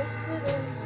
this is